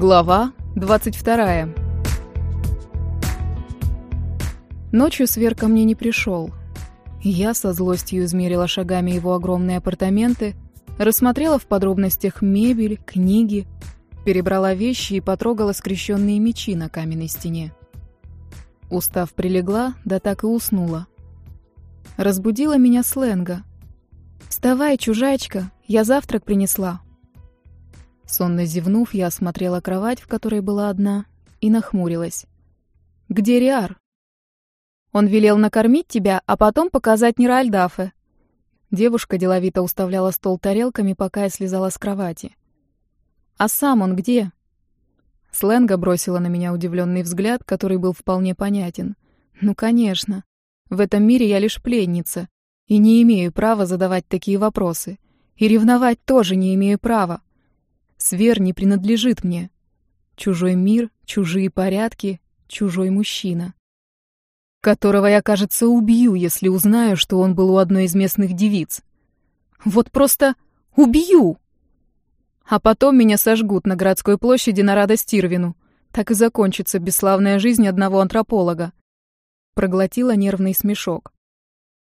Глава 22. Ночью Свер ко мне не пришел. Я со злостью измерила шагами его огромные апартаменты, рассмотрела в подробностях мебель, книги, перебрала вещи и потрогала скрещенные мечи на каменной стене. Устав прилегла, да так и уснула. Разбудила меня сленга. «Вставай, чужачка, я завтрак принесла». Сонно зевнув, я осмотрела кровать, в которой была одна, и нахмурилась. «Где Риар?» «Он велел накормить тебя, а потом показать Ниральдафе». Девушка деловито уставляла стол тарелками, пока я слезала с кровати. «А сам он где?» Сленга бросила на меня удивленный взгляд, который был вполне понятен. «Ну, конечно. В этом мире я лишь пленница, и не имею права задавать такие вопросы. И ревновать тоже не имею права. Свер не принадлежит мне. Чужой мир, чужие порядки, чужой мужчина. Которого я, кажется, убью, если узнаю, что он был у одной из местных девиц. Вот просто убью! А потом меня сожгут на городской площади на радость Ирвину. Так и закончится бесславная жизнь одного антрополога. Проглотила нервный смешок.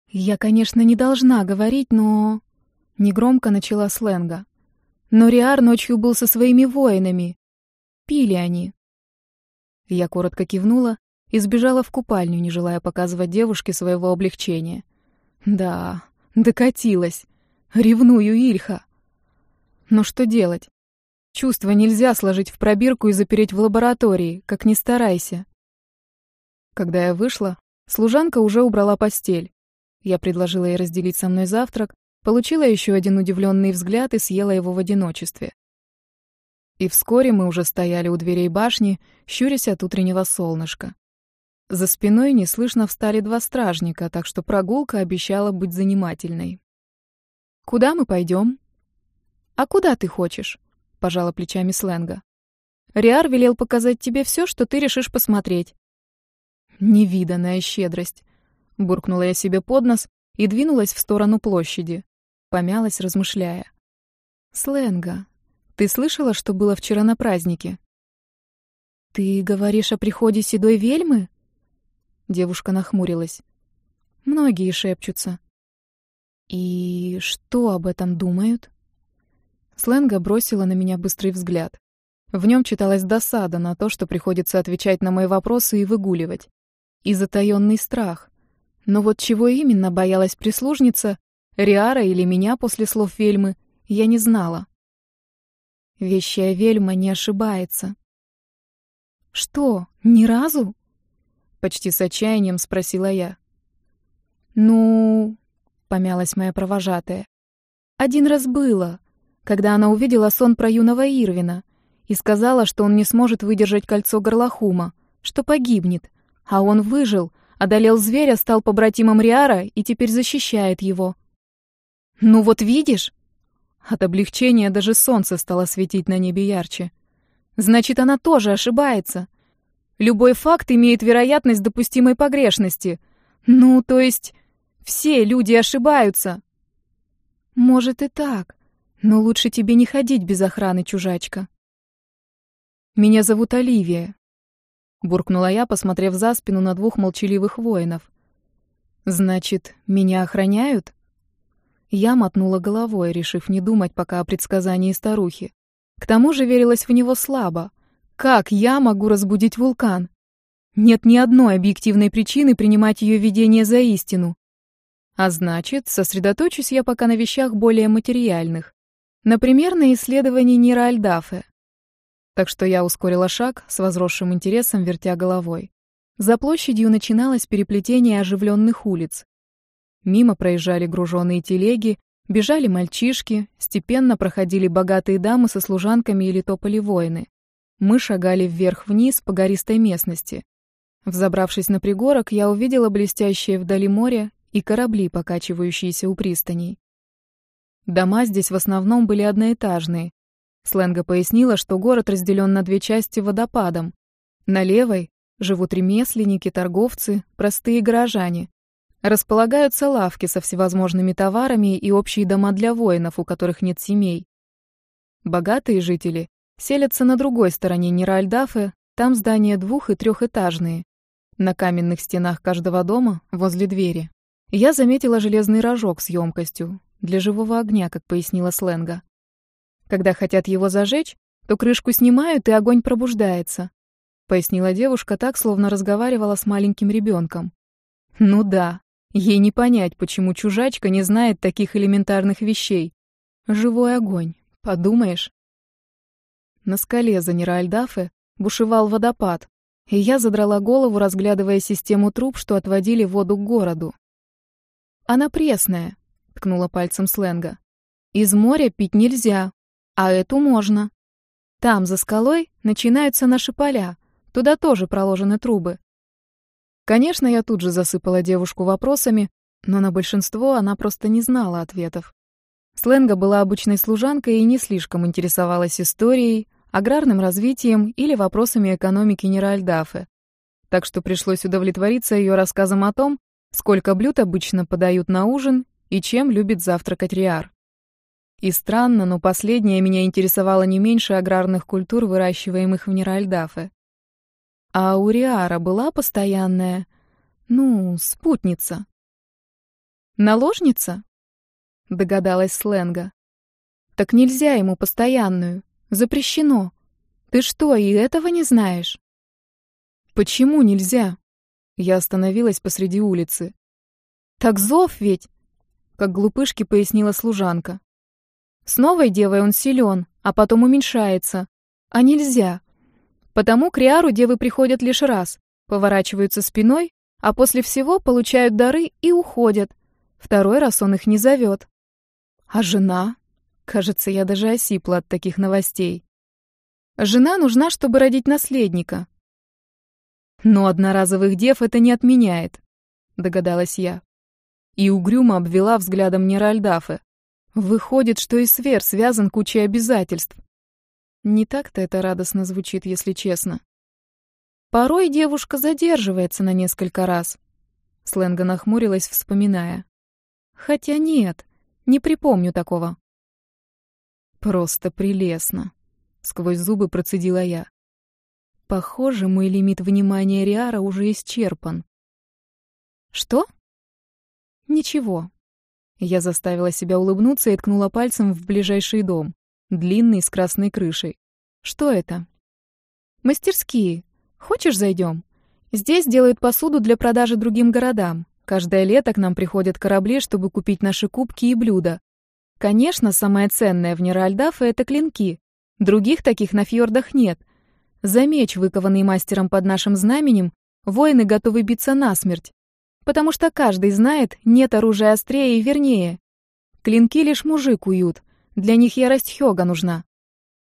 Я, конечно, не должна говорить, но... Негромко начала сленга. Но Риар ночью был со своими воинами. Пили они. Я коротко кивнула и сбежала в купальню, не желая показывать девушке своего облегчения. Да, докатилась. Ревную Ильха. Но что делать? Чувства нельзя сложить в пробирку и запереть в лаборатории, как ни старайся. Когда я вышла, служанка уже убрала постель. Я предложила ей разделить со мной завтрак, Получила еще один удивленный взгляд и съела его в одиночестве. И вскоре мы уже стояли у дверей башни, щурясь от утреннего солнышка. За спиной неслышно встали два стражника, так что прогулка обещала быть занимательной. «Куда мы пойдем?» «А куда ты хочешь?» — пожала плечами сленга. «Риар велел показать тебе все, что ты решишь посмотреть». «Невиданная щедрость», — буркнула я себе под нос и двинулась в сторону площади. Помялась, размышляя. «Сленга, ты слышала, что было вчера на празднике?» «Ты говоришь о приходе седой вельмы?» Девушка нахмурилась. «Многие шепчутся». «И что об этом думают?» Сленга бросила на меня быстрый взгляд. В нем читалась досада на то, что приходится отвечать на мои вопросы и выгуливать. И затаённый страх. Но вот чего именно боялась прислужница, Риара или меня после слов Вельмы, я не знала. Вещая Вельма не ошибается. «Что, ни разу?» — почти с отчаянием спросила я. «Ну...» — помялась моя провожатая. «Один раз было, когда она увидела сон про юного Ирвина и сказала, что он не сможет выдержать кольцо горлохума, что погибнет, а он выжил, одолел зверя, стал побратимом Риара и теперь защищает его». «Ну вот видишь?» От облегчения даже солнце стало светить на небе ярче. «Значит, она тоже ошибается. Любой факт имеет вероятность допустимой погрешности. Ну, то есть, все люди ошибаются». «Может и так, но лучше тебе не ходить без охраны, чужачка». «Меня зовут Оливия», — буркнула я, посмотрев за спину на двух молчаливых воинов. «Значит, меня охраняют?» Я мотнула головой, решив не думать пока о предсказании старухи. К тому же верилась в него слабо. Как я могу разбудить вулкан? Нет ни одной объективной причины принимать ее видение за истину. А значит, сосредоточусь я пока на вещах более материальных. Например, на исследовании нейроальдафе. Так что я ускорила шаг, с возросшим интересом вертя головой. За площадью начиналось переплетение оживленных улиц. Мимо проезжали груженные телеги, бежали мальчишки, степенно проходили богатые дамы со служанками или топали воины. Мы шагали вверх-вниз по гористой местности. Взобравшись на пригорок, я увидела блестящее вдали море и корабли, покачивающиеся у пристаней. Дома здесь в основном были одноэтажные. Сленга пояснила, что город разделен на две части водопадом. На левой живут ремесленники, торговцы, простые горожане. Располагаются лавки со всевозможными товарами и общие дома для воинов, у которых нет семей. Богатые жители селятся на другой стороне Неральдафы, там здания двух- и трехэтажные. На каменных стенах каждого дома, возле двери. Я заметила железный рожок с емкостью, для живого огня, как пояснила Сленга. Когда хотят его зажечь, то крышку снимают, и огонь пробуждается. Пояснила девушка так, словно разговаривала с маленьким ребенком. Ну да, ей не понять, почему чужачка не знает таких элементарных вещей. Живой огонь, подумаешь. На скале за Неральдафе бушевал водопад, и я задрала голову, разглядывая систему труб, что отводили воду к городу. «Она пресная», — ткнула пальцем сленга. «Из моря пить нельзя, а эту можно. Там, за скалой, начинаются наши поля, туда тоже проложены трубы». Конечно, я тут же засыпала девушку вопросами, но на большинство она просто не знала ответов. Сленга была обычной служанкой и не слишком интересовалась историей, аграрным развитием или вопросами экономики Неральдафы. Так что пришлось удовлетвориться ее рассказом о том, сколько блюд обычно подают на ужин и чем любит завтракать Риар. И странно, но последнее меня интересовало не меньше аграрных культур, выращиваемых в Неральдафе. А у Риара была постоянная, ну, спутница. «Наложница?» — догадалась Сленга. «Так нельзя ему постоянную. Запрещено. Ты что, и этого не знаешь? Почему нельзя? Я остановилась посреди улицы. Так зов ведь, как глупышки пояснила служанка. С новой девой он силен, а потом уменьшается. А нельзя. Потому к Риару девы приходят лишь раз, поворачиваются спиной, а после всего получают дары и уходят. Второй раз он их не зовет. А жена? Кажется, я даже осипла от таких новостей. Жена нужна, чтобы родить наследника. Но одноразовых дев это не отменяет, догадалась я. И угрюмо обвела взглядом Неральдафы. Выходит, что и Свер связан кучей обязательств. Не так-то это радостно звучит, если честно. Порой девушка задерживается на несколько раз. Сленга нахмурилась, вспоминая. Хотя нет, не припомню такого. Просто прелестно. Сквозь зубы процедила я. Похоже, мой лимит внимания Риара уже исчерпан. Что? Ничего. Я заставила себя улыбнуться и ткнула пальцем в ближайший дом, длинный, с красной крышей. Что это? Мастерские. Хочешь, зайдем? Здесь делают посуду для продажи другим городам. Каждое лето к нам приходят корабли, чтобы купить наши кубки и блюда. Конечно, самое ценное в Неральдафе — это клинки. Других таких на фьордах нет. За меч, выкованный мастером под нашим знаменем, воины готовы биться насмерть. Потому что каждый знает, нет оружия острее и вернее. Клинки лишь мужик уют. Для них ярость Хёга нужна.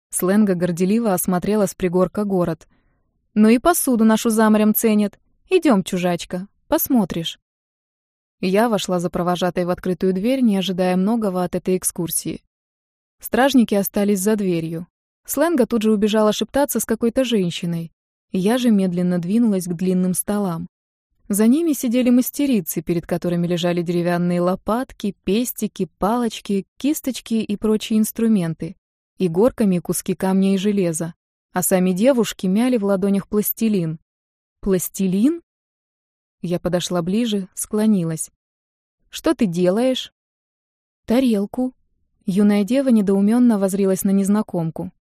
Сленга горделиво осмотрела с пригорка город. Ну и посуду нашу за морем ценят. Идем, чужачка, посмотришь. Я вошла за провожатой в открытую дверь, не ожидая многого от этой экскурсии. Стражники остались за дверью. Сленга тут же убежала шептаться с какой-то женщиной. Я же медленно двинулась к длинным столам. За ними сидели мастерицы, перед которыми лежали деревянные лопатки, пестики, палочки, кисточки и прочие инструменты, и горками куски камня и железа. А сами девушки мяли в ладонях пластилин. Пластилин? Я подошла ближе, склонилась. «Что ты делаешь?» «Тарелку». Юная дева недоуменно возрилась на незнакомку.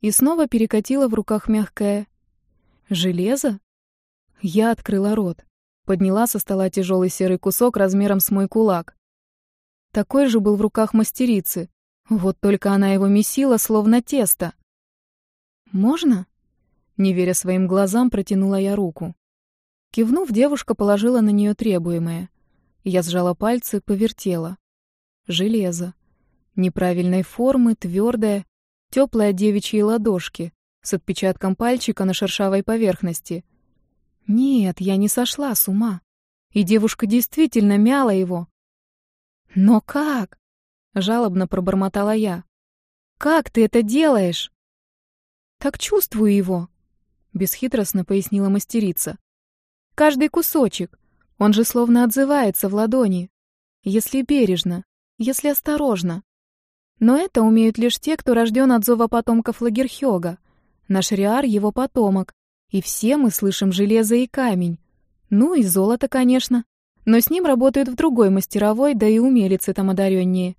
И снова перекатила в руках мягкое «Железо?» Я открыла рот. Подняла со стола тяжелый серый кусок размером с мой кулак. Такой же был в руках мастерицы. Вот только она его месила, словно тесто. «Можно?» Не веря своим глазам, протянула я руку. Кивнув, девушка положила на нее требуемое. Я сжала пальцы, повертела. Железо. Неправильной формы, твердое, теплое девичьей ладошки, с отпечатком пальчика на шершавой поверхности. Нет, я не сошла с ума. И девушка действительно мяла его. «Но как?» — жалобно пробормотала я. «Как ты это делаешь?» «Так чувствую его», — бесхитростно пояснила мастерица. Каждый кусочек. Он же словно отзывается в ладони. Если бережно, если осторожно. Но это умеют лишь те, кто рожден от зова потомков Лагерхёга. Наш Риар — его потомок. И все мы слышим железо и камень. Ну и золото, конечно. Но с ним работают в другой мастеровой, да и умелицы там одареннее.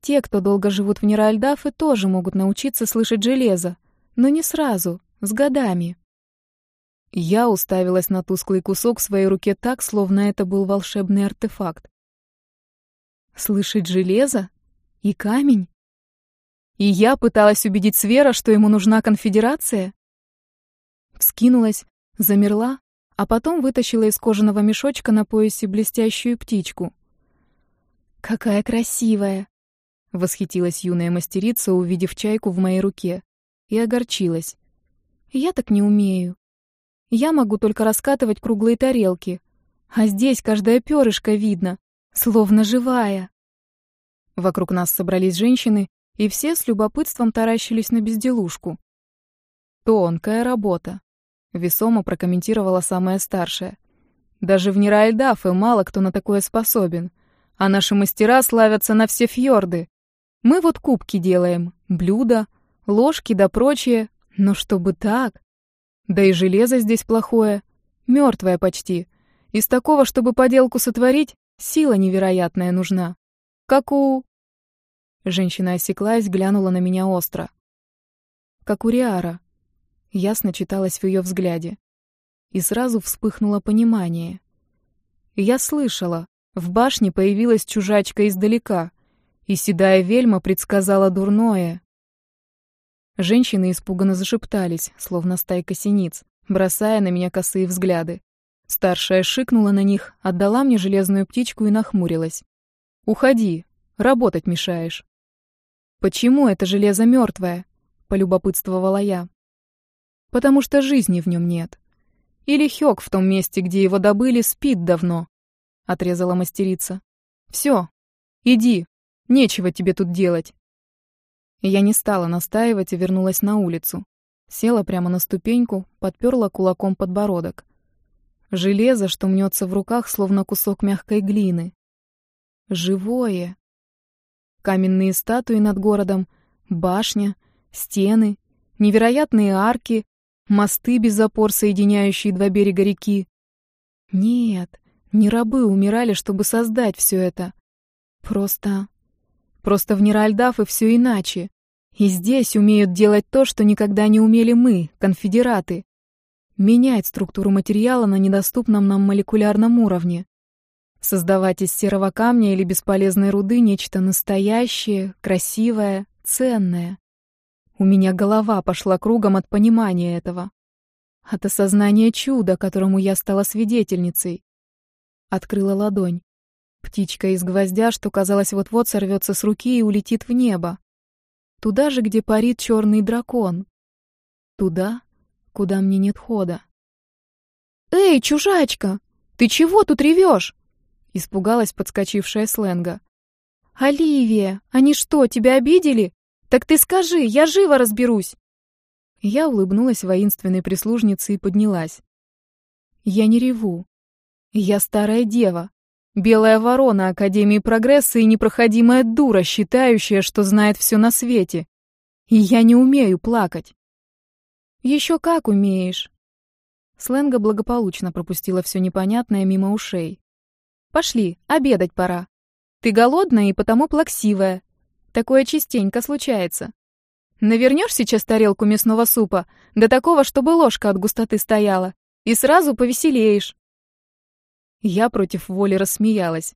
Те, кто долго живут в Неральдафе, тоже могут научиться слышать железо. Но не сразу, с годами. Я уставилась на тусклый кусок в своей руке так, словно это был волшебный артефакт. Слышать железо? И камень? И я пыталась убедить Свера, что ему нужна конфедерация? Вскинулась, замерла, а потом вытащила из кожаного мешочка на поясе блестящую птичку. «Какая красивая!» — восхитилась юная мастерица, увидев чайку в моей руке, и огорчилась. «Я так не умею. Я могу только раскатывать круглые тарелки, а здесь каждая перышко видно, словно живая». Вокруг нас собрались женщины, и все с любопытством таращились на безделушку. «Тонкая работа», — весомо прокомментировала самая старшая. «Даже в Ниральдафе мало кто на такое способен, а наши мастера славятся на все фьорды. Мы вот кубки делаем, блюда, ложки да прочее, но чтобы так? Да и железо здесь плохое, мертвое почти. Из такого, чтобы поделку сотворить, сила невероятная нужна. Как у... Женщина осеклась, глянула на меня остро. Как у Риара. Ясно читалось в ее взгляде. И сразу вспыхнуло понимание. Я слышала, в башне появилась чужачка издалека, и седая вельма предсказала дурное. Женщины испуганно зашептались, словно стайка синиц, бросая на меня косые взгляды. Старшая шикнула на них, отдала мне железную птичку и нахмурилась. «Уходи, работать мешаешь». «Почему это железо мертвое?» — полюбопытствовала я. «Потому что жизни в нем нет. Или Хёк в том месте, где его добыли, спит давно», — отрезала мастерица. «Все, иди, нечего тебе тут делать». Я не стала настаивать и вернулась на улицу. Села прямо на ступеньку, подперла кулаком подбородок. Железо, что мнется в руках, словно кусок мягкой глины. Живое. Каменные статуи над городом, башня, стены, невероятные арки, мосты без опор, соединяющие два берега реки. Нет, не рабы умирали, чтобы создать все это. Просто Просто в Неральдафе все иначе. И здесь умеют делать то, что никогда не умели мы, конфедераты. Менять структуру материала на недоступном нам молекулярном уровне. Создавать из серого камня или бесполезной руды нечто настоящее, красивое, ценное. У меня голова пошла кругом от понимания этого. От осознания чуда, которому я стала свидетельницей. Открыла ладонь. Птичка из гвоздя, что, казалось, вот-вот сорвется с руки и улетит в небо. Туда же, где парит черный дракон. Туда, куда мне нет хода. «Эй, чужачка! Ты чего тут ревешь?» Испугалась подскочившая сленга. «Оливия, они что, тебя обидели? Так ты скажи, я живо разберусь!» Я улыбнулась воинственной прислужнице и поднялась. «Я не реву. Я старая дева, Белая ворона Академии Прогресса и непроходимая дура, считающая, что знает все на свете. И я не умею плакать. Еще как умеешь. Сленга благополучно пропустила все непонятное мимо ушей. Пошли, обедать пора. Ты голодная и потому плаксивая. Такое частенько случается. Навернешь сейчас тарелку мясного супа, до такого, чтобы ложка от густоты стояла, и сразу повеселеешь. Я против воли рассмеялась.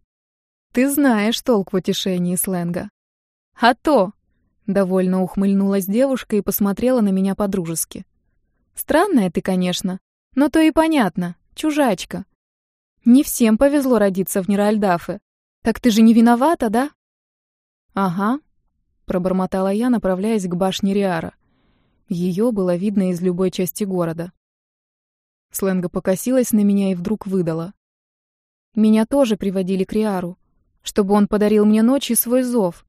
«Ты знаешь толк в утешении сленга». «А то!» — довольно ухмыльнулась девушка и посмотрела на меня по-дружески. «Странная ты, конечно, но то и понятно, чужачка. Не всем повезло родиться в Неральдафе. Так ты же не виновата, да?» «Ага», — пробормотала я, направляясь к башне Риара. Ее было видно из любой части города. Сленга покосилась на меня и вдруг выдала. Меня тоже приводили к Риару, чтобы он подарил мне ночи свой зов.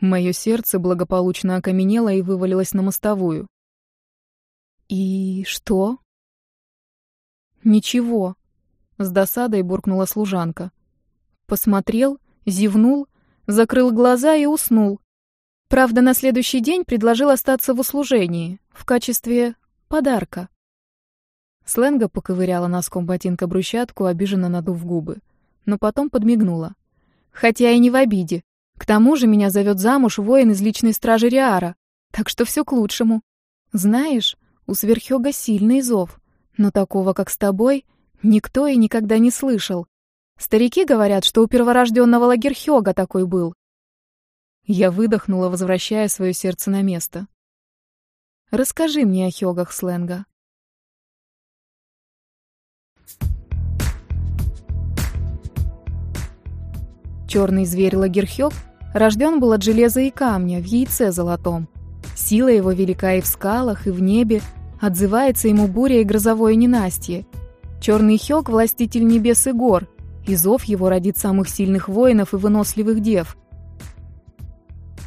Мое сердце благополучно окаменело и вывалилось на мостовую. «И что?» «Ничего», — с досадой буркнула служанка. Посмотрел, зевнул, закрыл глаза и уснул. Правда, на следующий день предложил остаться в услужении в качестве подарка. Сленга поковыряла носком ботинка брусчатку, обиженно надув губы, но потом подмигнула. Хотя и не в обиде. К тому же меня зовет замуж воин из личной стражи Риара, так что все к лучшему. Знаешь, у Сверхёга сильный зов, но такого, как с тобой, никто и никогда не слышал. Старики говорят, что у перворожденного Лагерхёга такой был. Я выдохнула, возвращая свое сердце на место. Расскажи мне о хёгах сленга. Черный зверь Лагерхёг рожден был от железа и камня в яйце золотом. Сила его велика и в скалах, и в небе, отзывается ему буря и грозовое ненастье. Черный Хёг — властитель небес и гор, и зов его родит самых сильных воинов и выносливых дев.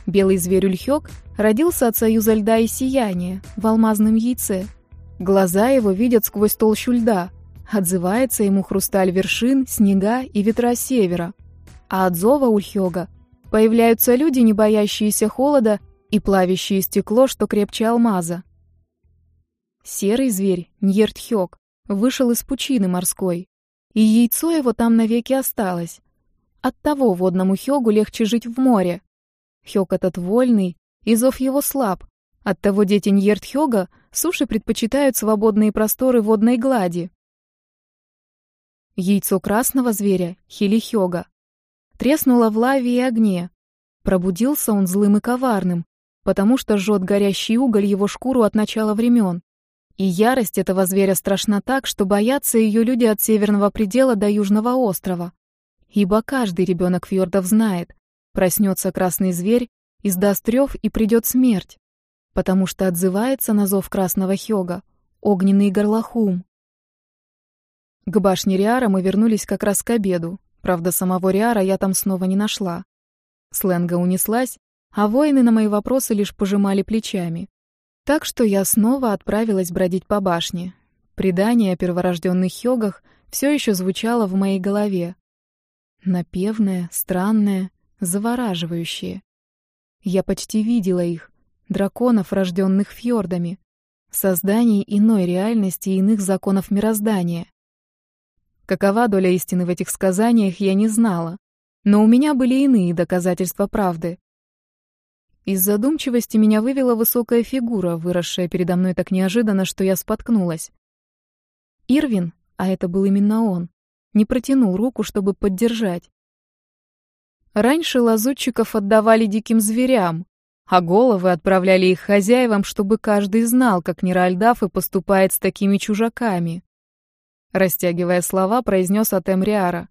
Белый зверь Ульхёг родился от союза льда и сияния в алмазном яйце. Глаза его видят сквозь толщу льда, отзывается ему хрусталь вершин, снега и ветра севера. А от зова Ульхёга появляются люди, не боящиеся холода и плавящие стекло, что крепче алмаза. Серый зверь, Ньертхёк, вышел из пучины морской, и яйцо его там навеки осталось. Оттого водному Хёгу легче жить в море. Хёг этот вольный, и зов его слаб. Оттого дети Ньертхёга суши предпочитают свободные просторы водной глади. Яйцо красного зверя, Хилихёга, треснуло в лаве и огне. Пробудился он злым и коварным, потому что жжет горящий уголь его шкуру от начала времен. И ярость этого зверя страшна так, что боятся ее люди от северного предела до южного острова. Ибо каждый ребенок фьордов знает, проснется красный зверь, издаст рев и придет смерть, потому что отзывается на зов красного хёга, огненный горлохум. К башне Риара мы вернулись как раз к обеду, правда, самого Риара я там снова не нашла. Сленга унеслась, а воины на мои вопросы лишь пожимали плечами. Так что я снова отправилась бродить по башне. Предание о перворожденных хёгах все еще звучало в моей голове. Напевное, странное, завораживающее. Я почти видела их, драконов, рожденных фьордами, созданий иной реальности и иных законов мироздания. Какова доля истины в этих сказаниях, я не знала, но у меня были иные доказательства правды. Из задумчивости меня вывела высокая фигура, выросшая передо мной так неожиданно, что я споткнулась. Ирвин, а это был именно он, не протянул руку, чтобы поддержать. Раньше лазутчиков отдавали диким зверям, а головы отправляли их хозяевам, чтобы каждый знал, как Неральдаф и поступает с такими чужаками. Растягивая слова, произнес Атемриара.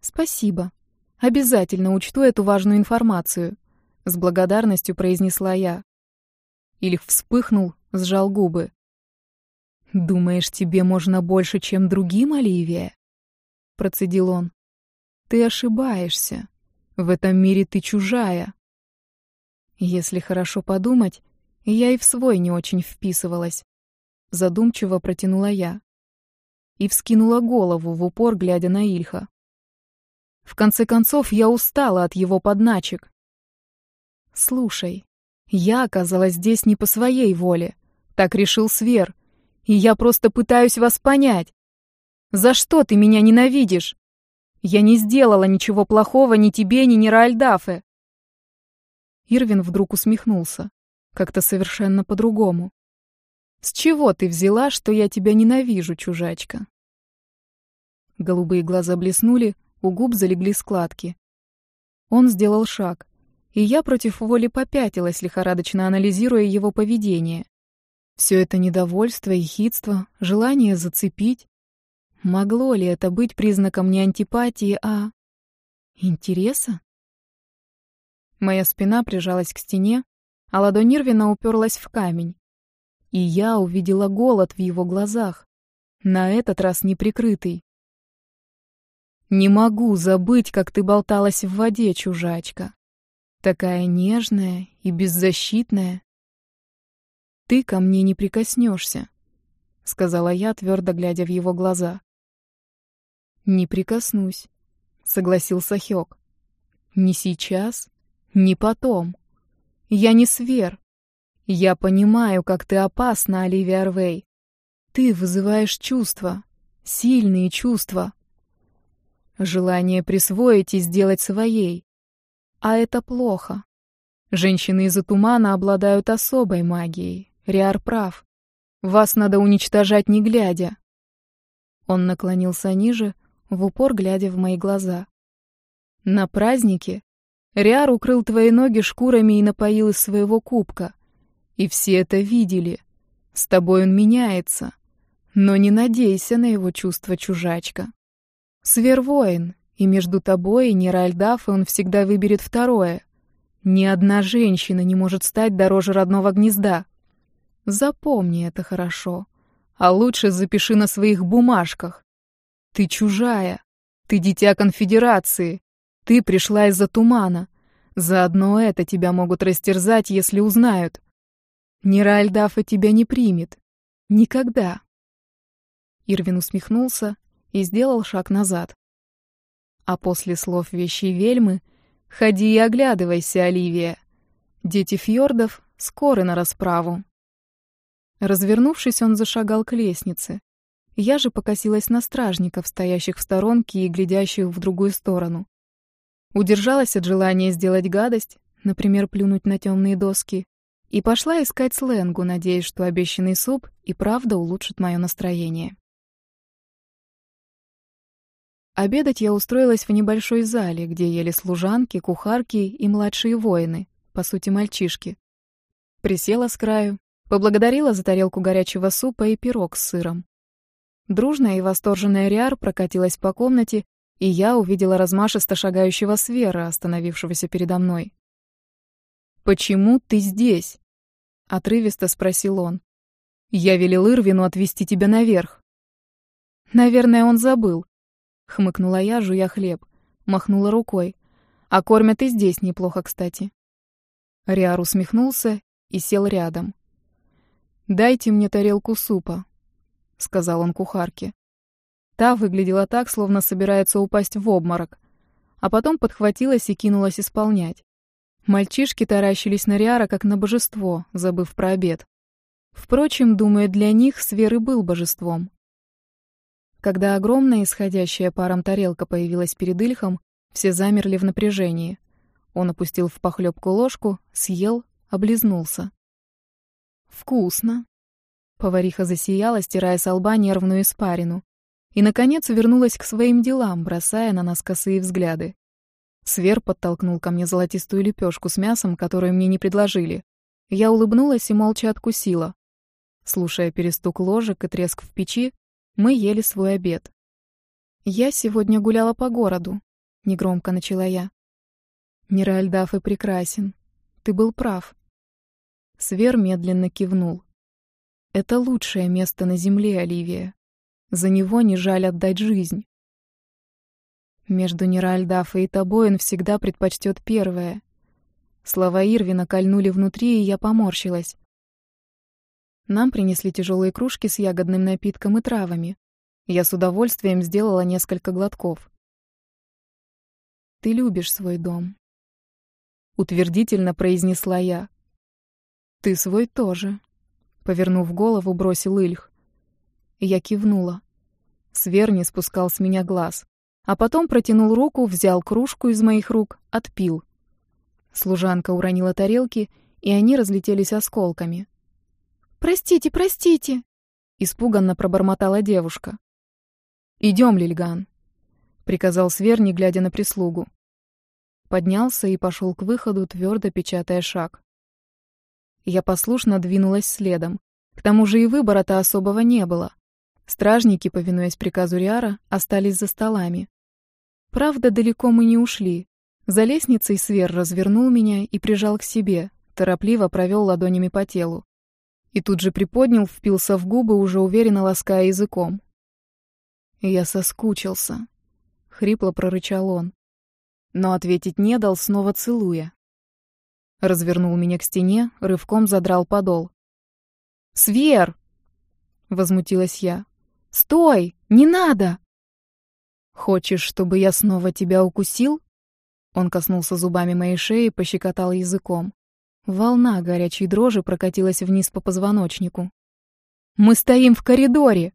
«Спасибо. Обязательно учту эту важную информацию», — с благодарностью произнесла я. Ильх вспыхнул, сжал губы. «Думаешь, тебе можно больше, чем другим, Оливия?» Процедил он. «Ты ошибаешься. В этом мире ты чужая». Если хорошо подумать, я и в свой не очень вписывалась. Задумчиво протянула я. И вскинула голову в упор, глядя на Ильха. В конце концов, я устала от его подначек. «Слушай, я оказалась здесь не по своей воле. Так решил Свер. И я просто пытаюсь вас понять. За что ты меня ненавидишь? Я не сделала ничего плохого ни тебе, ни Неральдафе». Ирвин вдруг усмехнулся. Как-то совершенно по-другому. «С чего ты взяла, что я тебя ненавижу, чужачка?» Голубые глаза блеснули, у губ залегли складки. Он сделал шаг и я против воли попятилась, лихорадочно анализируя его поведение. Все это недовольство и хитство, желание зацепить. Могло ли это быть признаком не антипатии, а... интереса? Моя спина прижалась к стене, а ладонь Ирвина уперлась в камень. И я увидела голод в его глазах, на этот раз неприкрытый. «Не могу забыть, как ты болталась в воде, чужачка. Такая нежная и беззащитная. Ты ко мне не прикоснешься, сказала я, твердо глядя в его глаза. Не прикоснусь, согласился Хёк. Ни сейчас, ни потом. Я не свер. Я понимаю, как ты опасна, Оливия Арвей. Ты вызываешь чувства, сильные чувства. Желание присвоить и сделать своей. А это плохо. Женщины из-за тумана обладают особой магией. Риар прав. Вас надо уничтожать не глядя. Он наклонился ниже, в упор глядя в мои глаза. На празднике Риар укрыл твои ноги шкурами и напоил из своего кубка. И все это видели. С тобой он меняется. Но не надейся на его чувство чужачка. Свер воин, и между тобой и Неральдаф он всегда выберет второе. Ни одна женщина не может стать дороже родного гнезда. Запомни это хорошо. А лучше запиши на своих бумажках. Ты чужая. Ты дитя конфедерации. Ты пришла из-за тумана. Заодно это тебя могут растерзать, если узнают. Неральдафа тебя не примет. Никогда. Ирвин усмехнулся и сделал шаг назад. А после слов вещей Вельмы «Ходи и оглядывайся, Оливия». Дети фьордов скоры на расправу. Развернувшись, он зашагал к лестнице. Я же покосилась на стражников, стоящих в сторонке и глядящих в другую сторону. Удержалась от желания сделать гадость, например, плюнуть на темные доски, и пошла искать сленгу, надеясь, что обещанный суп и правда улучшит мое настроение. Обедать я устроилась в небольшой зале, где ели служанки, кухарки и младшие воины, по сути, мальчишки. Присела с краю, поблагодарила за тарелку горячего супа и пирог с сыром. Дружная и восторженная Риар прокатилась по комнате, и я увидела размашисто шагающего Свера, остановившегося передо мной. «Почему ты здесь?» — отрывисто спросил он. «Я велел Ирвину отвезти тебя наверх». «Наверное, он забыл», — хмыкнула я, жуя хлеб. Махнула рукой. «А кормят и здесь неплохо, кстати». Риар усмехнулся и сел рядом. «Дайте мне тарелку супа», — сказал он кухарке. Та выглядела так, словно собирается упасть в обморок, а потом подхватилась и кинулась исполнять. Мальчишки таращились на Риара как на божество, забыв про обед. Впрочем, думаю, для них Сверы был божеством. Когда огромная исходящая паром тарелка появилась перед Ильхом, все замерли в напряжении. Он опустил в похлебку ложку, съел, облизнулся. «Вкусно!» Повариха засияла, стирая с лба нервную испарину. И, наконец, вернулась к своим делам, бросая на нас косые взгляды. Свер подтолкнул ко мне золотистую лепешку с мясом, которую мне не предложили. Я улыбнулась и молча откусила. Слушая перестук ложек и треск в печи, мы ели свой обед. «Я сегодня гуляла по городу», — негромко начала я. «Неральдаф и прекрасен. Ты был прав». Свер медленно кивнул. «Это лучшее место на земле, Оливия. За него не жаль отдать жизнь». Между Неральдафой и тобой он всегда предпочтет первое. Слова Ирвина кольнули внутри, и я поморщилась. Нам принесли тяжелые кружки с ягодным напитком и травами. Я с удовольствием сделала несколько глотков. «Ты любишь свой дом», — утвердительно произнесла я. «Ты свой тоже», — повернув голову, бросил Ильх. Я кивнула. Свер не спускал с меня глаз а потом протянул руку, взял кружку из моих рук, отпил. Служанка уронила тарелки, и они разлетелись осколками. «Простите, простите!» — испуганно пробормотала девушка. «Идем, Лильган», — приказал Свер, не глядя на прислугу. Поднялся и пошел к выходу, твердо печатая шаг. Я послушно двинулась следом. К тому же и выбора-то особого не было. Стражники, повинуясь приказу Риара, остались за столами. Правда, далеко мы не ушли. За лестницей Свер развернул меня и прижал к себе, торопливо провел ладонями по телу. И тут же приподнял, впился в губы, уже уверенно лаская языком. «Я соскучился», — хрипло прорычал он. Но ответить не дал, снова целуя. Развернул меня к стене, рывком задрал подол. «Свер!» — возмутилась я. «Стой! Не надо!» «Хочешь, чтобы я снова тебя укусил?» Он коснулся зубами моей шеи, пощекотал языком. Волна горячей дрожи прокатилась вниз по позвоночнику. «Мы стоим в коридоре!»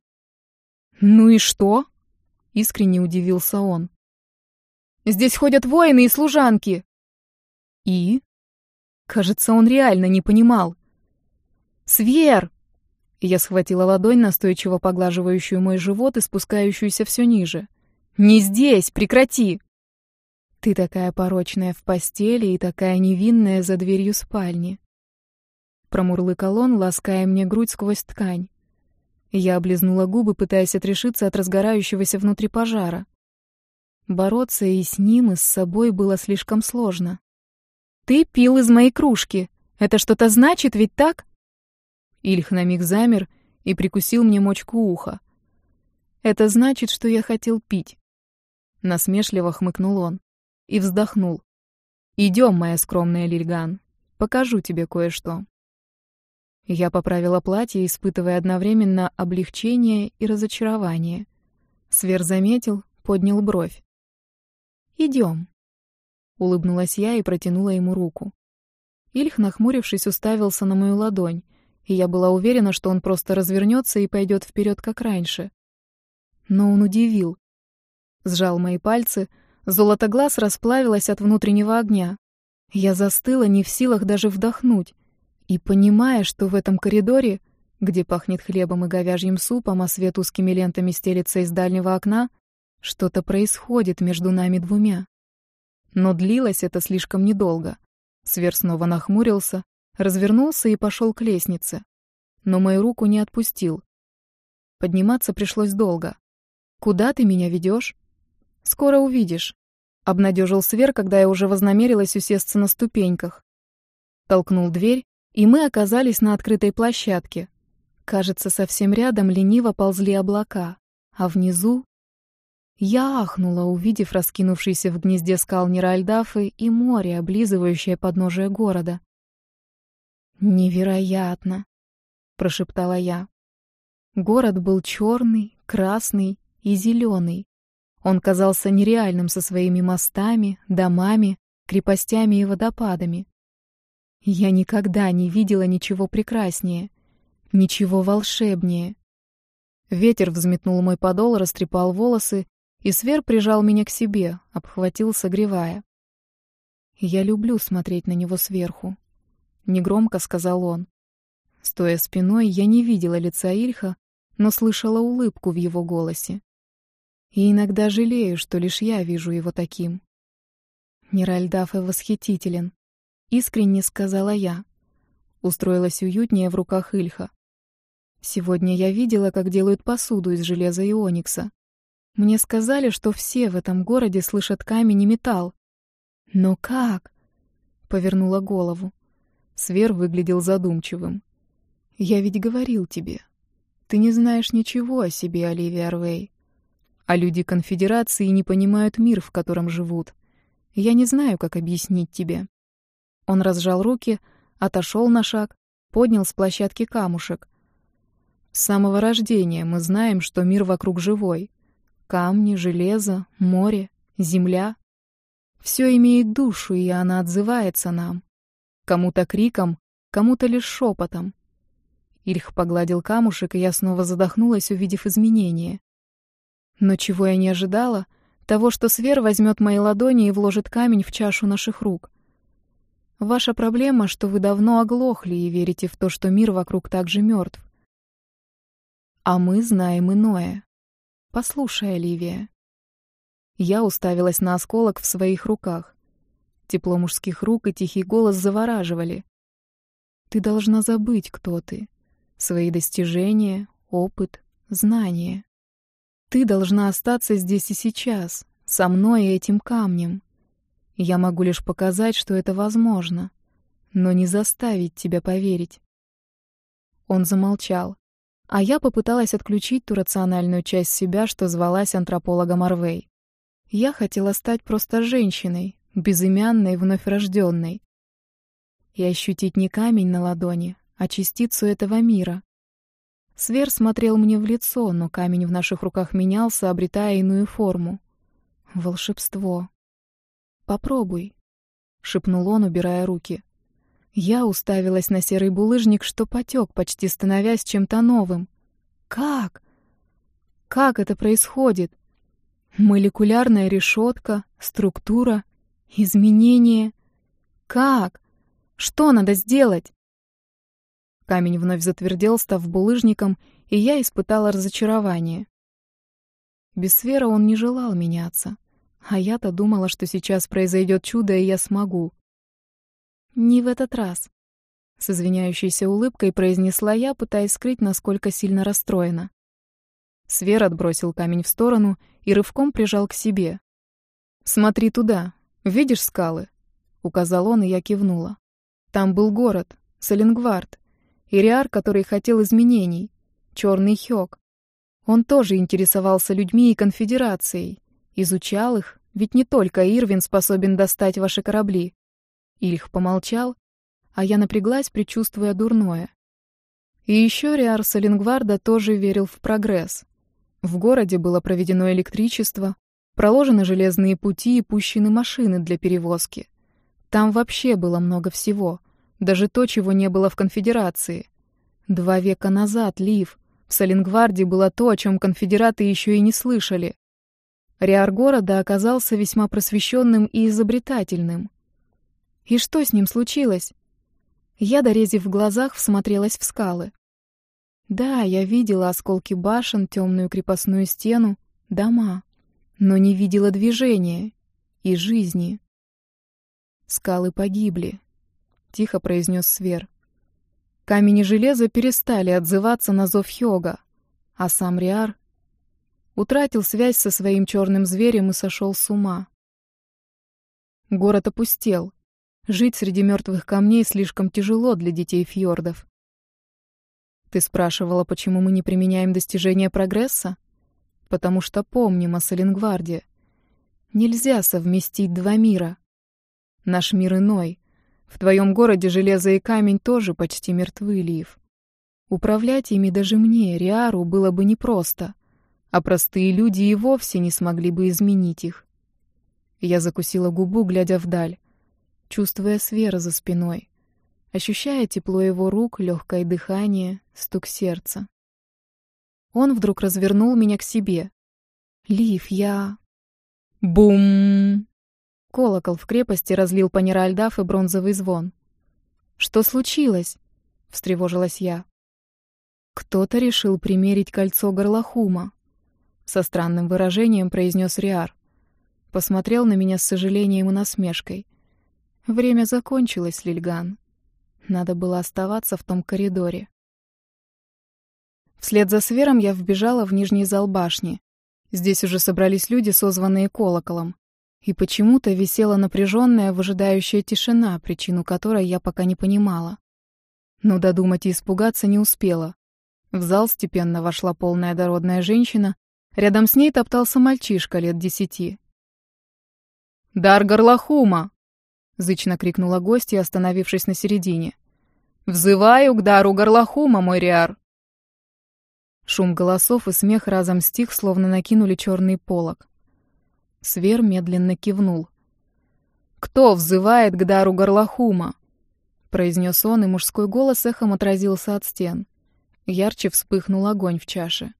«Ну и что?» — искренне удивился он. «Здесь ходят воины и служанки!» «И?» Кажется, он реально не понимал. «Свер!» Я схватила ладонь, настойчиво поглаживающую мой живот и спускающуюся все ниже. «Не здесь! Прекрати!» «Ты такая порочная в постели и такая невинная за дверью спальни!» Промурлыкал он, лаская мне грудь сквозь ткань. Я облизнула губы, пытаясь отрешиться от разгорающегося внутри пожара. Бороться и с ним, и с собой было слишком сложно. «Ты пил из моей кружки. Это что-то значит, ведь так?» Ильх на миг замер и прикусил мне мочку уха. «Это значит, что я хотел пить». Насмешливо хмыкнул он и вздохнул. «Идем, моя скромная Лильган, покажу тебе кое-что». Я поправила платье, испытывая одновременно облегчение и разочарование. Свер заметил, поднял бровь. «Идем». Улыбнулась я и протянула ему руку. Ильх, нахмурившись, уставился на мою ладонь, и я была уверена, что он просто развернется и пойдет вперед, как раньше. Но он удивил. Сжал мои пальцы, золотоглаз расплавилась от внутреннего огня. Я застыла, не в силах даже вдохнуть, и понимая, что в этом коридоре, где пахнет хлебом и говяжьим супом, а свет узкими лентами стелится из дальнего окна, что-то происходит между нами двумя. Но длилось это слишком недолго. Свер снова нахмурился, развернулся и пошел к лестнице. Но мою руку не отпустил. Подниматься пришлось долго. «Куда ты меня ведешь? «Скоро увидишь», — обнадежил Свер, когда я уже вознамерилась усесться на ступеньках. Толкнул дверь, и мы оказались на открытой площадке. Кажется, совсем рядом лениво ползли облака, а внизу... Я ахнула, увидев раскинувшийся в гнезде скал Неральдафы и море, облизывающее подножие города. «Невероятно!» — прошептала я. Город был черный, красный и зеленый. Он казался нереальным со своими мостами, домами, крепостями и водопадами. Я никогда не видела ничего прекраснее, ничего волшебнее. Ветер взметнул мой подол, растрепал волосы, и Свер прижал меня к себе, обхватил, согревая. «Я люблю смотреть на него сверху», — негромко сказал он. Стоя спиной, я не видела лица Ильха, но слышала улыбку в его голосе. И иногда жалею, что лишь я вижу его таким. Неральдафе восхитителен, Искренне сказала я. Устроилась уютнее в руках Ильха. Сегодня я видела, как делают посуду из железа и оникса. Мне сказали, что все в этом городе слышат камень и металл. Но как? Повернула голову. Свер выглядел задумчивым. Я ведь говорил тебе. Ты не знаешь ничего о себе, Оливия Арвей. А люди конфедерации не понимают мир, в котором живут. Я не знаю, как объяснить тебе. Он разжал руки, отошел на шаг, поднял с площадки камушек. С самого рождения мы знаем, что мир вокруг живой. Камни, железо, море, земля. Все имеет душу, и она отзывается нам. Кому-то криком, кому-то лишь шепотом. Ильх погладил камушек, и я снова задохнулась, увидев изменения. Но чего я не ожидала, того, что Свер возьмет мои ладони и вложит камень в чашу наших рук. Ваша проблема, что вы давно оглохли и верите в то, что мир вокруг также мертв. А мы знаем иное. Послушай, Оливия. Я уставилась на осколок в своих руках. Тепло мужских рук и тихий голос завораживали. Ты должна забыть, кто ты. Свои достижения, опыт, знания. Ты должна остаться здесь и сейчас, со мной и этим камнем. Я могу лишь показать, что это возможно, но не заставить тебя поверить. Он замолчал, а я попыталась отключить ту рациональную часть себя, что звалась антропологом Арвей. Я хотела стать просто женщиной, безымянной, вновь рожденной. И ощутить не камень на ладони, а частицу этого мира. Свер смотрел мне в лицо, но камень в наших руках менялся, обретая иную форму. Волшебство. попробуй», — шепнул он, убирая руки. Я уставилась на серый булыжник, что потек, почти становясь чем-то новым. «Как? Как это происходит? Молекулярная решетка, структура, изменение. Как? Что надо сделать?» Камень вновь затвердел, став булыжником, и я испытала разочарование. Без сферы он не желал меняться. А я-то думала, что сейчас произойдет чудо, и я смогу. «Не в этот раз», — с извиняющейся улыбкой произнесла я, пытаясь скрыть, насколько сильно расстроена. Свер отбросил камень в сторону и рывком прижал к себе. «Смотри туда. Видишь скалы?» — указал он, и я кивнула. «Там был город, Саленгвард. Ириар, который хотел изменений. Черный Хёк. Он тоже интересовался людьми и конфедерацией. Изучал их, ведь не только Ирвин способен достать ваши корабли. Ильх помолчал, а я напряглась, предчувствуя дурное. И еще Риар Салингварда тоже верил в прогресс. В городе было проведено электричество, проложены железные пути и пущены машины для перевозки. Там вообще было много всего — даже то, чего не было в конфедерации. Два века назад, Лив, в Салингварде было то, о чем конфедераты еще и не слышали. Риар города оказался весьма просвещенным и изобретательным. И что с ним случилось? Я, дорезив в глазах, всмотрелась в скалы. Да, я видела осколки башен, темную крепостную стену, дома, но не видела движения и жизни. Скалы погибли. — тихо произнес Свер. Камень и железо перестали отзываться на зов Хёга, а сам Риар утратил связь со своим черным зверем и сошел с ума. Город опустел. Жить среди мертвых камней слишком тяжело для детей фьордов. Ты спрашивала, почему мы не применяем достижения прогресса? Потому что помним о Саленгварде. Нельзя совместить два мира. Наш мир иной, в твоем городе железо и камень тоже почти мертвы, Лив. Управлять ими даже мне, Риару, было бы непросто, а простые люди и вовсе не смогли бы изменить их. Я закусила губу, глядя вдаль, чувствуя сферу за спиной, ощущая тепло его рук, легкое дыхание, стук сердца. Он вдруг развернул меня к себе. «Лив, я...» Бум! Колокол в крепости разлил по Неральдаф и бронзовый звон. «Что случилось?» — встревожилась я. «Кто-то решил примерить кольцо горлохума», — со странным выражением произнес Риар. Посмотрел на меня с сожалением и насмешкой. Время закончилось, Лильган. Надо было оставаться в том коридоре. Вслед за Свером я вбежала в нижний зал башни. Здесь уже собрались люди, созванные колоколом. И почему-то висела напряженная, выжидающая тишина, причину которой я пока не понимала. Но додумать и испугаться не успела. В зал степенно вошла полная дородная женщина, рядом с ней топтался мальчишка лет десяти. «Дар Горлахума!» — зычно крикнула гостья, остановившись на середине. «Взываю к дару Горлахума, мой Риар!» Шум голосов и смех разом стих, словно накинули черный полог. Свер медленно кивнул. «Кто взывает к дару Горлахума?» произнес он, и мужской голос эхом отразился от стен. Ярче вспыхнул огонь в чаше.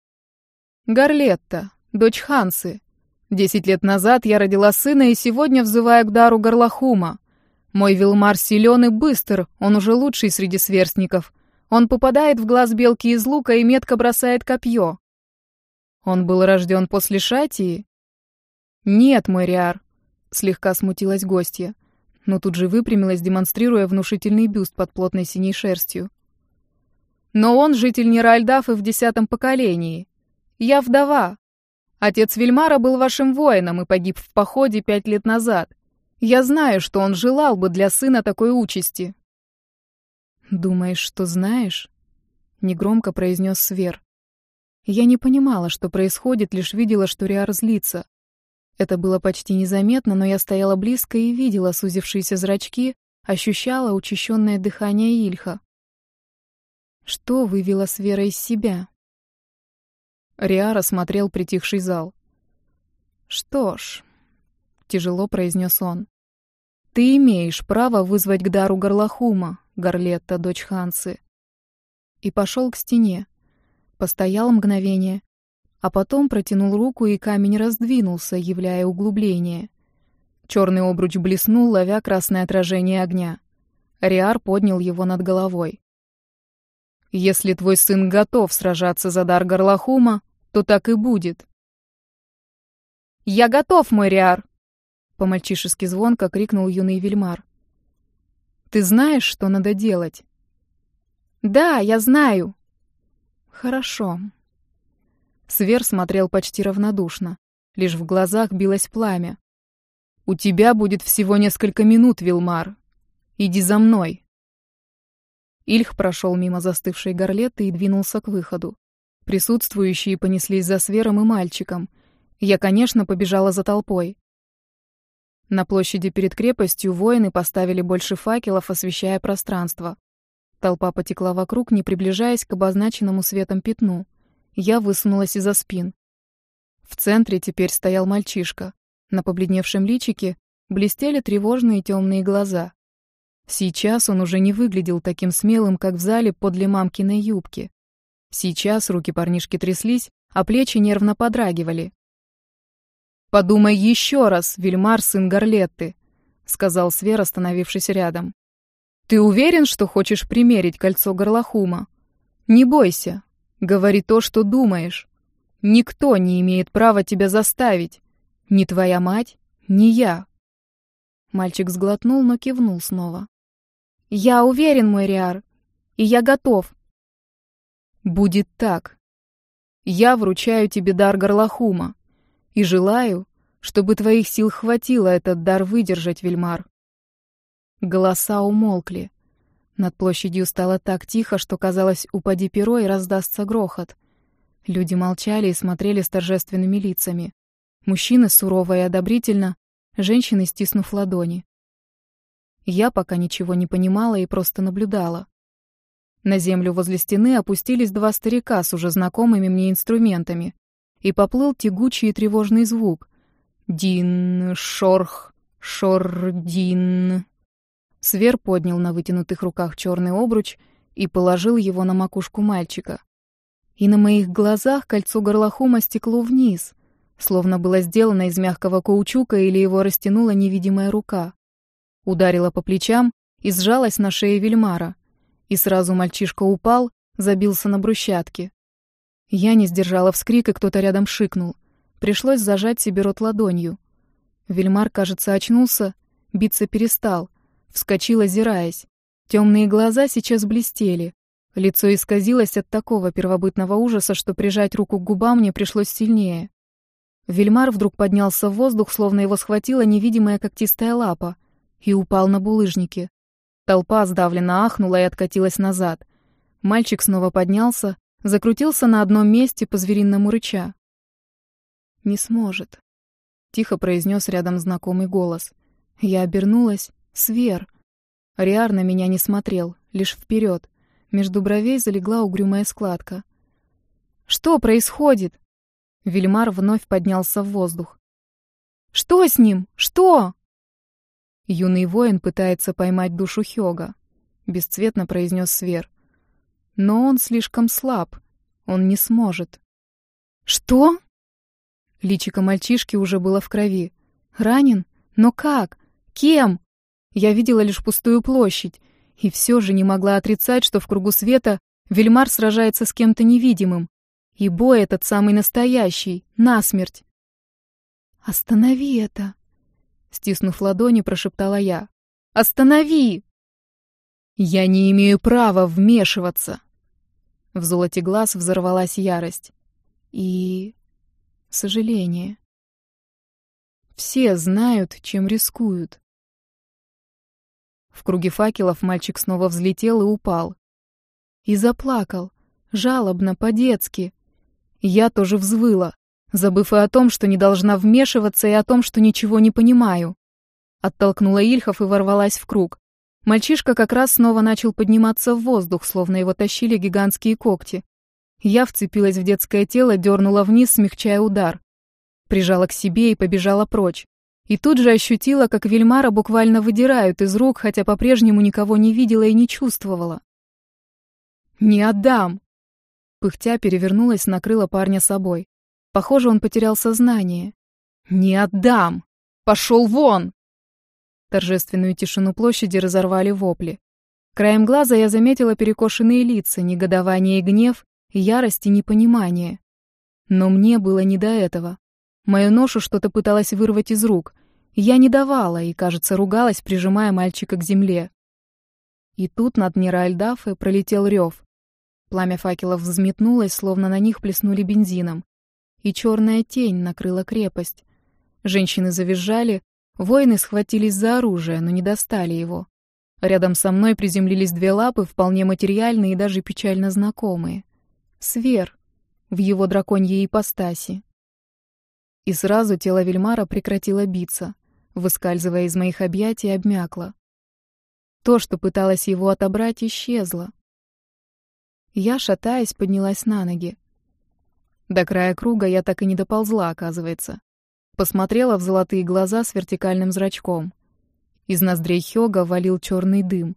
«Гарлетта, дочь Хансы. Десять лет назад я родила сына и сегодня взываю к дару Горлахума. Мой Вилмар силен и быстр, он уже лучший среди сверстников. Он попадает в глаз белки из лука и метко бросает копье. Он был рожден после Шатии, «Нет, Мэриар», — слегка смутилась гостья, но тут же выпрямилась, демонстрируя внушительный бюст под плотной синей шерстью. «Но он житель Неральдафы в десятом поколении. Я вдова. Отец Вильмара был вашим воином и погиб в походе пять лет назад. Я знаю, что он желал бы для сына такой участи». «Думаешь, что знаешь?» — негромко произнес Свер. Я не понимала, что происходит, лишь видела, что Риар злится. Это было почти незаметно, но я стояла близко и видела сузившиеся зрачки, ощущала учащенное дыхание Ильха. Что вывело Свера из себя? Риара смотрел притихший зал. «Что ж», — тяжело произнес он, Ты имеешь право вызвать к дару Горлахума, Горлетта, дочь Хансы. И пошел к стене. Постоял мгновение, а потом протянул руку, и камень раздвинулся, являя углубление. Черный обруч блеснул, ловя красное отражение огня. Риар поднял его над головой. «Если твой сын готов сражаться за дар Горлахума, то так и будет». «Я готов, мой Риар!» По-мальчишески звонко крикнул юный Вильмар. «Ты знаешь, что надо делать?» «Да, я знаю». «Хорошо». Свер смотрел почти равнодушно. Лишь в глазах билось пламя. «У тебя будет всего несколько минут, Вилмар. Иди за мной». Ильх прошел мимо застывшей горлеты и двинулся к выходу. Присутствующие понеслись за Свером и мальчиком. Я, конечно, побежала за толпой. На площади перед крепостью воины поставили больше факелов, освещая пространство. Толпа потекла вокруг, не приближаясь к обозначенному светом пятну. Я высунулась из-за спин. В центре теперь стоял мальчишка. На побледневшем личике блестели тревожные темные глаза. Сейчас он уже не выглядел таким смелым, как в зале подле мамкиной юбки. Сейчас руки парнишки тряслись, а плечи нервно подрагивали. «Подумай еще раз, Вильмар, сын Горлетты», — сказал Свер, остановившись рядом. «Ты уверен, что хочешь примерить кольцо Горлахума? Не бойся, говори то, что думаешь. Никто не имеет права тебя заставить. Ни твоя мать, ни я. Мальчик сглотнул, но кивнул снова. Я уверен, мой Риар, и я готов. Будет так. Я вручаю тебе дар Горлахума и желаю, чтобы твоих сил хватило этот дар выдержать, Вильмар. Голоса умолкли. Над площадью стало так тихо, что казалось, упади перо и раздастся грохот. Люди молчали и смотрели с торжественными лицами. Мужчины сурово и одобрительно, женщины стиснув ладони. Я пока ничего не понимала и просто наблюдала. На землю возле стены опустились два старика с уже знакомыми мне инструментами, и поплыл тягучий и тревожный звук. Дин, шорх, шор-дин. Свер поднял на вытянутых руках черный обруч и положил его на макушку мальчика. И на моих глазах кольцо горлохума стекло вниз, словно было сделано из мягкого каучука или его растянула невидимая рука. Ударила по плечам и сжалась на шее Вильмара. И сразу мальчишка упал, забился на брусчатке. Я не сдержала вскрик, и кто-то рядом шикнул. Пришлось зажать себе рот ладонью. Вильмар, кажется, очнулся, биться перестал, вскочил, озираясь. Темные глаза сейчас блестели. Лицо исказилось от такого первобытного ужаса, что прижать руку к губам мне пришлось сильнее. Вильмар вдруг поднялся в воздух, словно его схватила невидимая когтистая лапа, и упал на булыжники. Толпа сдавленно ахнула и откатилась назад. Мальчик снова поднялся, закрутился на одном месте по-звериному рыча. «Не сможет», — тихо произнес рядом знакомый голос. Я обернулась. «Свер!» Риар на меня не смотрел, лишь вперед. Между бровей залегла угрюмая складка. «Что происходит?» Вильмар вновь поднялся в воздух. «Что с ним? Что?» Юный воин пытается поймать душу Хёга, бесцветно произнес Свер. Но он слишком слаб, он не сможет. «Что?» Личико мальчишки уже было в крови. «Ранен? Но как? Кем?» Я видела лишь пустую площадь, и все же не могла отрицать, что в кругу света Вельмар сражается с кем-то невидимым, и бой этот самый настоящий, насмерть. «Останови это!» Стиснув ладони, прошептала я. «Останови!» «Я не имею права вмешиваться!» В золоте глаз взорвалась ярость. И... сожаление. Все знают, чем рискуют. В круге факелов мальчик снова взлетел и упал. И заплакал, жалобно, по-детски. Я тоже взвыла, забыв и о том, что не должна вмешиваться, и о том, что ничего не понимаю. Оттолкнула Ильхов и ворвалась в круг. Мальчишка как раз снова начал подниматься в воздух, словно его тащили гигантские когти. Я вцепилась в детское тело, дернула вниз, смягчая удар. Прижала к себе и побежала прочь. И тут же ощутила, как Вильмара буквально выдирают из рук, хотя по-прежнему никого не видела и не чувствовала. «Не отдам!» Пыхтя перевернулась, накрыла парня собой. Похоже, он потерял сознание. «Не отдам! Пошел вон!» Торжественную тишину площади разорвали вопли. Краем глаза я заметила перекошенные лица, негодование и гнев, ярость и непонимание. Но мне было не до этого. Мою ношу что-то пыталось вырвать из рук. Я не давала и, кажется, ругалась, прижимая мальчика к земле. И тут над Неральдафе пролетел рев. Пламя факелов взметнулось, словно на них плеснули бензином. И черная тень накрыла крепость. Женщины завизжали, воины схватились за оружие, но не достали его. Рядом со мной приземлились две лапы, вполне материальные и даже печально знакомые. Свер в его драконьей ипостаси. И сразу тело Вельмара прекратило биться, выскальзывая из моих объятий, обмякло. То, что пыталось его отобрать, исчезло. Я, шатаясь, поднялась на ноги. До края круга я так и не доползла, оказывается. Посмотрела в золотые глаза с вертикальным зрачком. Из ноздрей Хёга валил черный дым.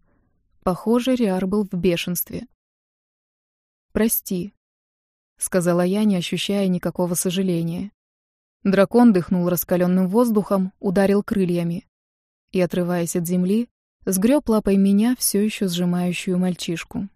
Похоже, Риар был в бешенстве. «Прости», — сказала я, не ощущая никакого сожаления. Дракон дыхнул раскаленным воздухом, ударил крыльями. И, отрываясь от земли, сгреб лапой меня, все еще сжимающую мальчишку.